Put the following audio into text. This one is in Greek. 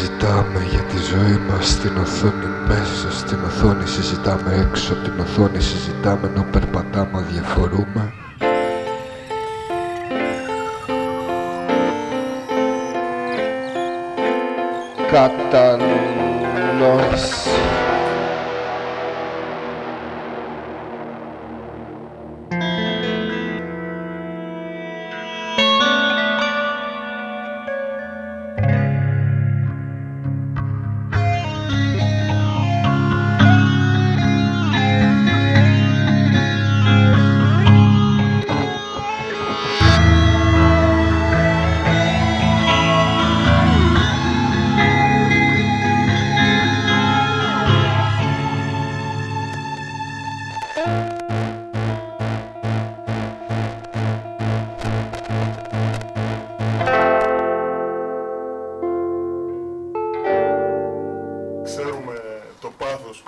συζητάμε για τη ζωή μας στην οθόνη. Μέσα, στην οθόνη συζητάμε έξω, την οθόνη συζητάμε ενώ περπατάμε διαφορούμε Κατανόηση. Ξέρουμε το πάθος.